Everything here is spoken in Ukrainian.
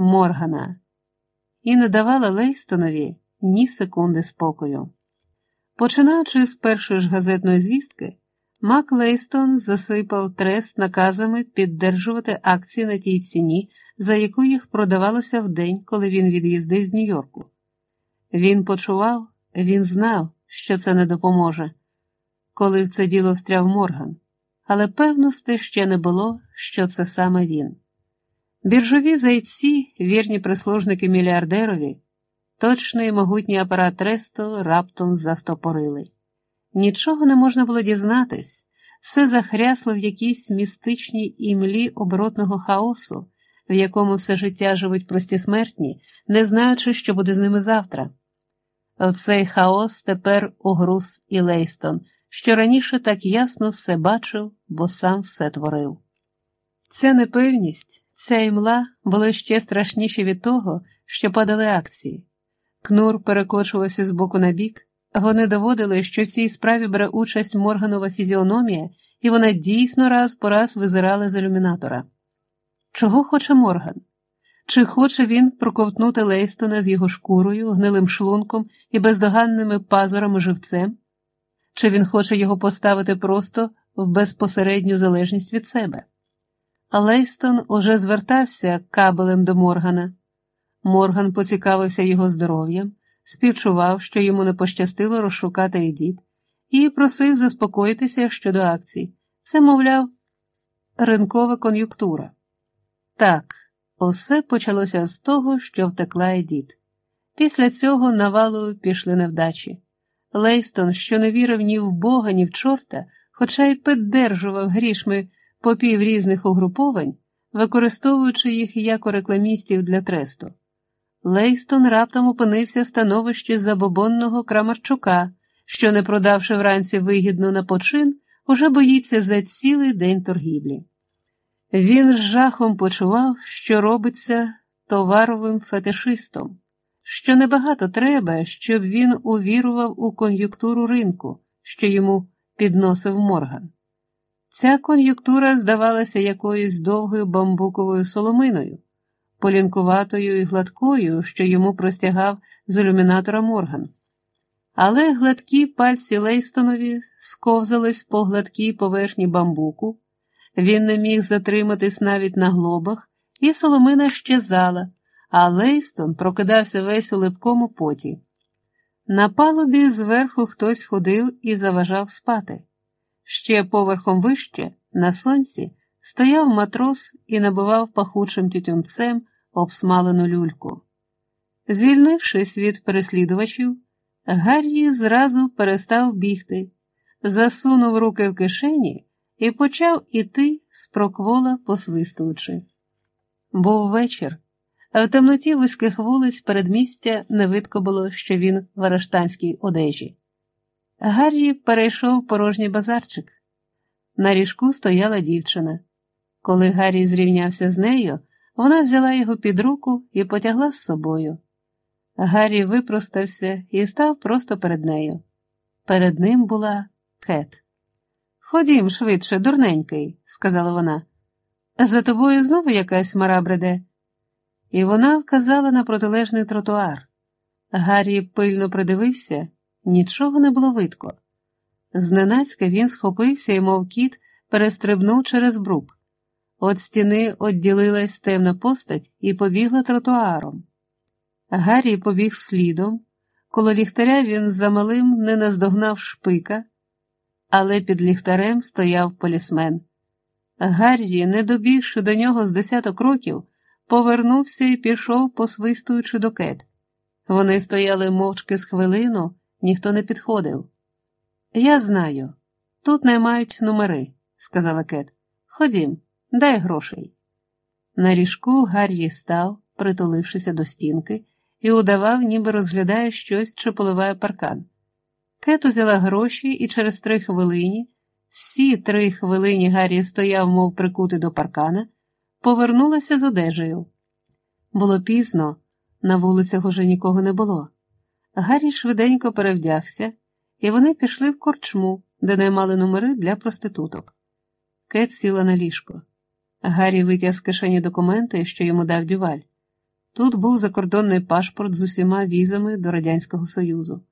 Моргана і не давала Лейстонові ні секунди спокою. Починаючи з першої ж газетної звістки, Мак Лейстон засипав трест наказами піддержувати акції на тій ціні, за яку їх продавалося в день, коли він від'їздив з Нью-Йорку. Він почував, він знав, що це не допоможе, коли в це діло встряв Морган, але певності ще не було, що це саме він. Біржові зайці, вірні прислужники мільярдерові, точний могутній апарат тресту раптом застопорили. Нічого не можна було дізнатись, все захрясло в якійсь містичній імлі оборотного хаосу, в якому все життя живуть прості смертні, не знаючи, що буде з ними завтра. Оцей хаос тепер угруз і Лейстон, що раніше так ясно все бачив, бо сам все творив. Ця непевність, ця імла були ще страшніші від того, що падали акції. Кнур перекочувався з боку на бік. Вони доводили, що в цій справі бере участь Морганова фізіономія, і вона дійсно раз по раз визирала з ілюмінатора. Чого хоче Морган? Чи хоче він проковтнути Лейстона з його шкурою, гнилим шлунком і бездоганними пазурами живцем? Чи він хоче його поставити просто в безпосередню залежність від себе? Лейстон уже звертався кабелем до Моргана. Морган поцікавився його здоров'ям співчував, що йому не пощастило розшукати Едіт, і просив заспокоїтися щодо акцій. Це, мовляв, ринкова кон'юнктура. Так, усе почалося з того, що втекла Едіт. Після цього навалу пішли невдачі. Лейстон, що не вірив ні в Бога, ні в чорта, хоча й піддержував грішми попів різних угруповань, використовуючи їх як рекламістів для тресту. Лейстон раптом опинився в становищі забобонного Крамарчука, що, не продавши вранці вигідно на почин, уже боїться за цілий день торгівлі. Він з жахом почував, що робиться товаровим фетишистом, що небагато треба, щоб він увірував у кон'юнктуру ринку, що йому підносив морган. Ця кон'юнктура здавалася якоюсь довгою бамбуковою соломиною полінкуватою і гладкою, що йому простягав з ілюмінатора Морган. Але гладкі пальці Лейстонові сковзались по гладкій поверхні бамбуку, він не міг затриматись навіть на глобах, і соломина щезала, а Лейстон прокидався весь у липкому поті. На палубі зверху хтось ходив і заважав спати. Ще поверхом вище, на сонці, стояв матрос і набивав пахучим тютюнцем обсмалену люльку. Звільнившись від переслідувачів, Гаррі зразу перестав бігти, засунув руки в кишені і почав іти спроквола посвистуючи. Був вечір, а в темноті вузьких вулиць передмістя не видко було, що він в арештанській одежі. Гаррі перейшов порожній базарчик. На ріжку стояла дівчина. Коли Гаррі зрівнявся з нею, вона взяла його під руку і потягла з собою. Гаррі випростався і став просто перед нею. Перед ним була Кет. Ходім швидше, дурненький, сказала вона. За тобою знову якась мара бреде. І вона вказала на протилежний тротуар. Гаррі пильно придивився, нічого не було видко. Зненацька він схопився і, мов кіт, перестрибнув через брук. От стіни відділилась темна постать і побігла тротуаром. Гаррі побіг слідом, коло ліхтаря він замалим не наздогнав шпика, але під ліхтарем стояв полісмен. Гаррі, не добігши до нього з десяток років, повернувся і пішов, посвистуючи до кет. Вони стояли мовчки з хвилину, ніхто не підходив. Я знаю, тут наймають номери, сказала Кет. Ходім. Дай грошей. На ріжку Гаррі став, притулившися до стінки, і удавав, ніби розглядає щось чи поливає паркан. Кет узяла гроші і через три хвилині, всі три хвилині Гаррі стояв, мов прикутий до паркана, повернулася з одежею. Було пізно, на вулицях уже нікого не було. Гаррі швиденько перевдягся, і вони пішли в корчму, де наймали номери для проституток. Кет сіла на ліжко. Гаррі витяг з кишені документи, що йому дав дюваль. Тут був закордонний пашпорт з усіма візами до Радянського Союзу.